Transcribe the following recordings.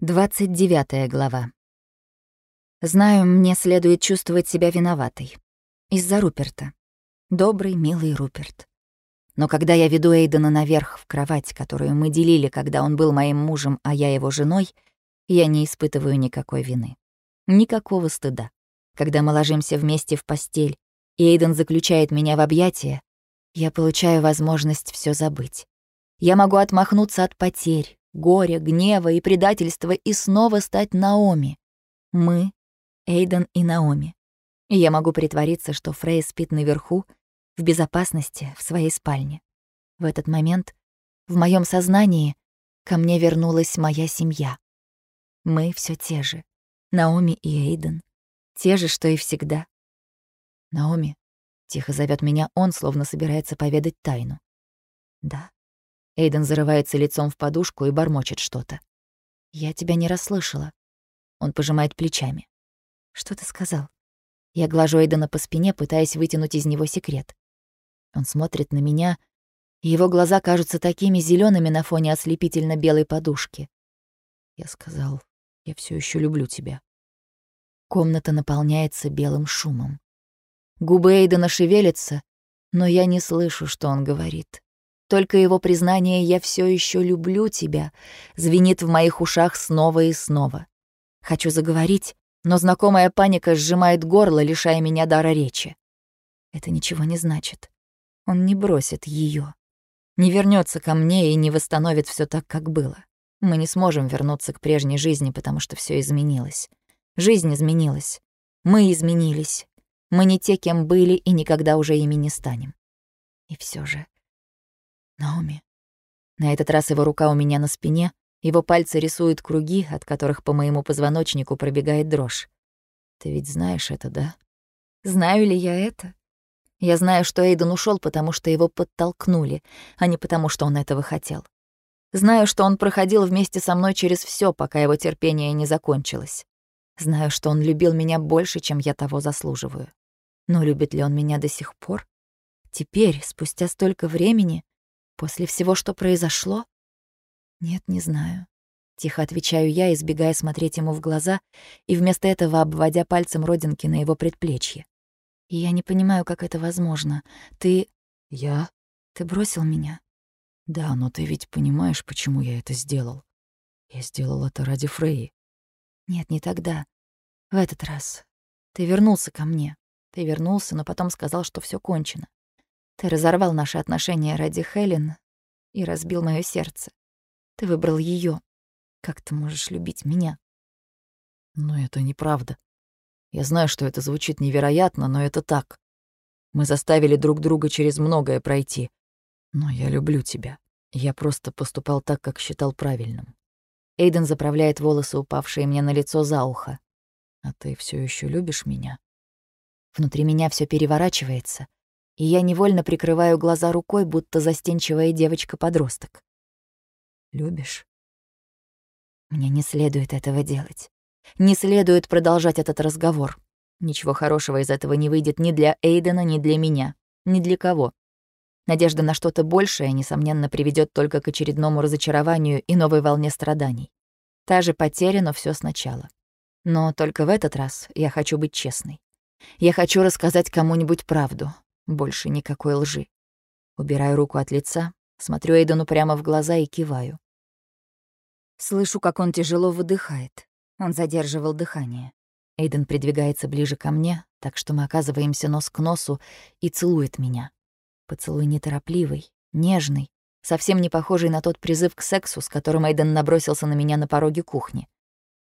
29 глава. Знаю, мне следует чувствовать себя виноватой. Из-за Руперта. Добрый, милый Руперт. Но когда я веду Эйдена наверх в кровать, которую мы делили, когда он был моим мужем, а я его женой, я не испытываю никакой вины. Никакого стыда. Когда мы ложимся вместе в постель, и Эйден заключает меня в объятия, я получаю возможность все забыть. Я могу отмахнуться от потерь, горя, гнева и предательства и снова стать Наоми. Мы — Эйден и Наоми. И я могу притвориться, что Фрей спит наверху, в безопасности, в своей спальне. В этот момент в моем сознании ко мне вернулась моя семья. Мы все те же. Наоми и Эйден. Те же, что и всегда. Наоми. Тихо зовет меня он, словно собирается поведать тайну. Да. Эйден зарывается лицом в подушку и бормочет что-то. «Я тебя не расслышала». Он пожимает плечами. «Что ты сказал?» Я глажу Эйдена по спине, пытаясь вытянуть из него секрет. Он смотрит на меня, и его глаза кажутся такими зелеными на фоне ослепительно белой подушки. Я сказал, я все еще люблю тебя. Комната наполняется белым шумом. Губы Эйдена шевелятся, но я не слышу, что он говорит. Только его признание «я все еще люблю тебя» звенит в моих ушах снова и снова. Хочу заговорить, но знакомая паника сжимает горло, лишая меня дара речи. Это ничего не значит. Он не бросит ее, Не вернется ко мне и не восстановит все так, как было. Мы не сможем вернуться к прежней жизни, потому что все изменилось. Жизнь изменилась. Мы изменились. Мы не те, кем были, и никогда уже ими не станем. И все же Наоми. На этот раз его рука у меня на спине, его пальцы рисуют круги, от которых по моему позвоночнику пробегает дрожь. Ты ведь знаешь это, да? Знаю ли я это? Я знаю, что Эйден ушел, потому что его подтолкнули, а не потому, что он этого хотел. Знаю, что он проходил вместе со мной через все, пока его терпение не закончилось. Знаю, что он любил меня больше, чем я того заслуживаю. Но любит ли он меня до сих пор? Теперь, спустя столько времени, После всего, что произошло? Нет, не знаю. Тихо отвечаю я, избегая смотреть ему в глаза и вместо этого обводя пальцем родинки на его предплечье. И я не понимаю, как это возможно. Ты... Я? Ты бросил меня? Да, но ты ведь понимаешь, почему я это сделал. Я сделал это ради Фреи. Нет, не тогда. В этот раз. Ты вернулся ко мне. Ты вернулся, но потом сказал, что все кончено. Ты разорвал наши отношения ради Хелен и разбил моё сердце. Ты выбрал её. Как ты можешь любить меня? Но это неправда. Я знаю, что это звучит невероятно, но это так. Мы заставили друг друга через многое пройти. Но я люблю тебя. Я просто поступал так, как считал правильным. Эйден заправляет волосы, упавшие мне на лицо за ухо. А ты все еще любишь меня? Внутри меня все переворачивается и я невольно прикрываю глаза рукой, будто застенчивая девочка-подросток. «Любишь?» Мне не следует этого делать. Не следует продолжать этот разговор. Ничего хорошего из этого не выйдет ни для Эйдена, ни для меня, ни для кого. Надежда на что-то большее, несомненно, приведет только к очередному разочарованию и новой волне страданий. Та же потеря, но все сначала. Но только в этот раз я хочу быть честной. Я хочу рассказать кому-нибудь правду, больше никакой лжи. Убираю руку от лица, смотрю Эйдену прямо в глаза и киваю. Слышу, как он тяжело выдыхает. Он задерживал дыхание. Эйден придвигается ближе ко мне, так что мы оказываемся нос к носу и целует меня. Поцелуй неторопливый, нежный, совсем не похожий на тот призыв к сексу, с которым Эйден набросился на меня на пороге кухни.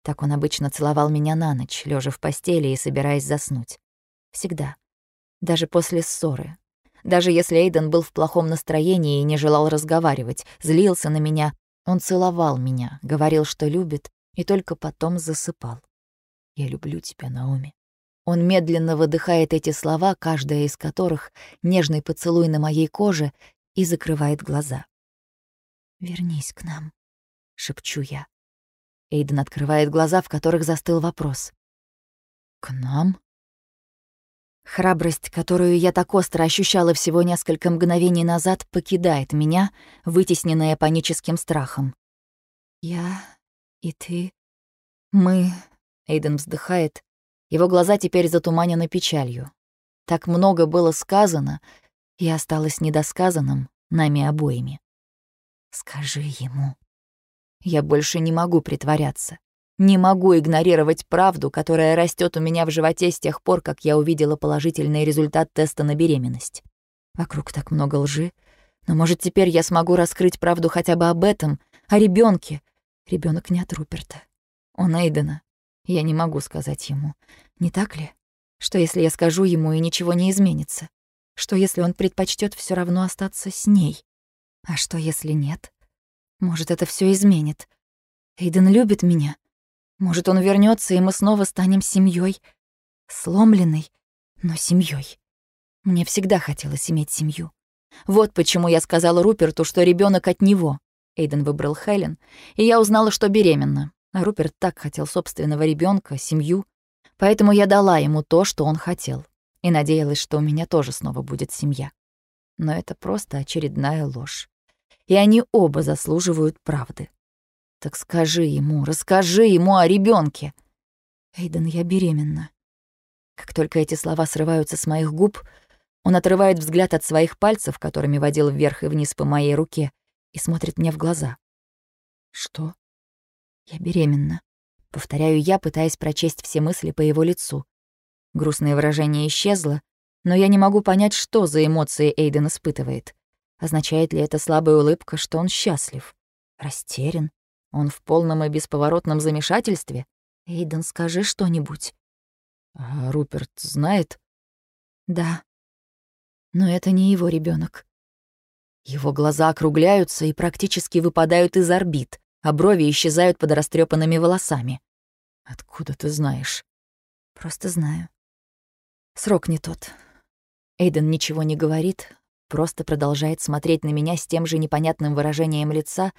Так он обычно целовал меня на ночь, лежа в постели и собираясь заснуть. Всегда даже после ссоры. Даже если Эйден был в плохом настроении и не желал разговаривать, злился на меня, он целовал меня, говорил, что любит, и только потом засыпал. «Я люблю тебя, Наоми». Он медленно выдыхает эти слова, каждая из которых — нежный поцелуй на моей коже, и закрывает глаза. «Вернись к нам», — шепчу я. Эйден открывает глаза, в которых застыл вопрос. «К нам?» Храбрость, которую я так остро ощущала всего несколько мгновений назад, покидает меня, вытесненная паническим страхом. «Я и ты...» Мы... Эйден вздыхает. Его глаза теперь затуманены печалью. Так много было сказано, и осталось недосказанным нами обоими. Скажи ему. Я больше не могу притворяться. Не могу игнорировать правду, которая растет у меня в животе с тех пор, как я увидела положительный результат теста на беременность. Вокруг так много лжи. Но, может, теперь я смогу раскрыть правду хотя бы об этом, о ребенке. Ребенок не от Руперта. Он Эйдена. Я не могу сказать ему. Не так ли? Что если я скажу ему, и ничего не изменится? Что если он предпочтет все равно остаться с ней? А что если нет? Может, это все изменит? Эйден любит меня. Может, он вернется, и мы снова станем семьей, сломленной, но семьей. Мне всегда хотелось иметь семью. Вот почему я сказала Руперту, что ребенок от него. Эйден выбрал Хелен, и я узнала, что беременна. А Руперт так хотел собственного ребенка, семью. Поэтому я дала ему то, что он хотел. И надеялась, что у меня тоже снова будет семья. Но это просто очередная ложь. И они оба заслуживают правды. Так скажи ему, расскажи ему о ребенке. Эйден, я беременна. Как только эти слова срываются с моих губ, он отрывает взгляд от своих пальцев, которыми водил вверх и вниз по моей руке, и смотрит мне в глаза. Что? Я беременна. Повторяю я, пытаясь прочесть все мысли по его лицу. Грустное выражение исчезло, но я не могу понять, что за эмоции Эйден испытывает. Означает ли это слабая улыбка, что он счастлив? Растерян? Он в полном и бесповоротном замешательстве? Эйден, скажи что-нибудь. А Руперт знает? Да. Но это не его ребенок. Его глаза округляются и практически выпадают из орбит, а брови исчезают под растрепанными волосами. Откуда ты знаешь? Просто знаю. Срок не тот. Эйден ничего не говорит, просто продолжает смотреть на меня с тем же непонятным выражением лица,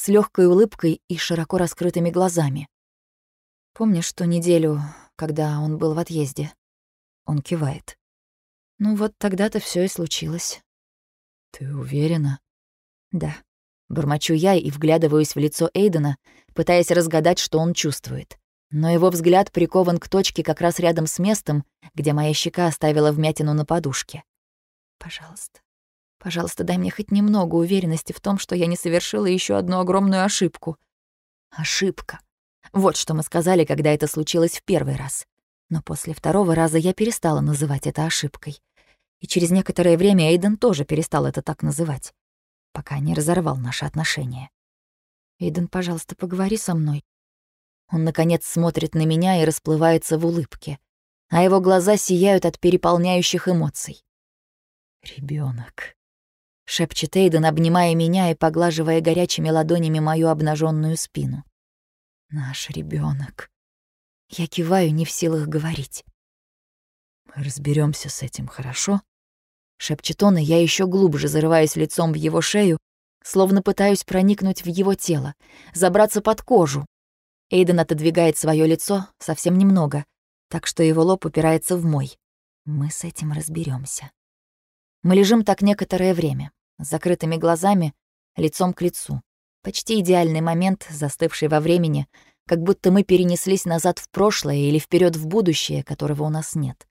с легкой улыбкой и широко раскрытыми глазами. Помнишь ту неделю, когда он был в отъезде? Он кивает. Ну вот тогда-то все и случилось. Ты уверена? Да. Бормочу я и вглядываюсь в лицо Эйдена, пытаясь разгадать, что он чувствует. Но его взгляд прикован к точке как раз рядом с местом, где моя щека оставила вмятину на подушке. Пожалуйста, Пожалуйста, дай мне хоть немного уверенности в том, что я не совершила еще одну огромную ошибку. Ошибка. Вот что мы сказали, когда это случилось в первый раз. Но после второго раза я перестала называть это ошибкой. И через некоторое время Эйден тоже перестал это так называть, пока не разорвал наши отношения. «Эйден, пожалуйста, поговори со мной». Он, наконец, смотрит на меня и расплывается в улыбке, а его глаза сияют от переполняющих эмоций. Ребенок шепчет Эйден, обнимая меня и поглаживая горячими ладонями мою обнаженную спину. Наш ребенок. Я киваю, не в силах говорить. Разберемся с этим, хорошо? Шепчет он, и я еще глубже зарываюсь лицом в его шею, словно пытаюсь проникнуть в его тело, забраться под кожу. Эйден отодвигает свое лицо совсем немного, так что его лоб упирается в мой. Мы с этим разберемся. Мы лежим так некоторое время с закрытыми глазами, лицом к лицу. Почти идеальный момент, застывший во времени, как будто мы перенеслись назад в прошлое или вперед в будущее, которого у нас нет.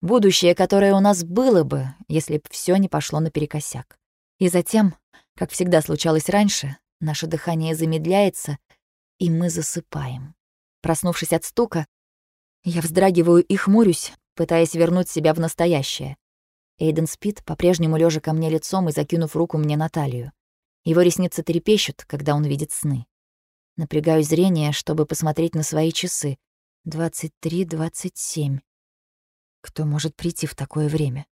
Будущее, которое у нас было бы, если б все не пошло наперекосяк. И затем, как всегда случалось раньше, наше дыхание замедляется, и мы засыпаем. Проснувшись от стука, я вздрагиваю и хмурюсь, пытаясь вернуть себя в настоящее. Эйден спит, по-прежнему лежа ко мне лицом и закинув руку мне на талию. Его ресницы трепещут, когда он видит сны. Напрягаю зрение, чтобы посмотреть на свои часы. Двадцать три, двадцать семь. Кто может прийти в такое время?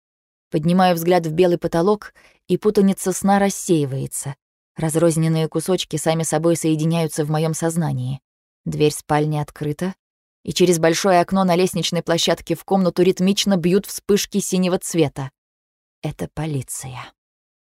Поднимаю взгляд в белый потолок, и путаница сна рассеивается. Разрозненные кусочки сами собой соединяются в моем сознании. Дверь спальни открыта, и через большое окно на лестничной площадке в комнату ритмично бьют вспышки синего цвета. Это полиция.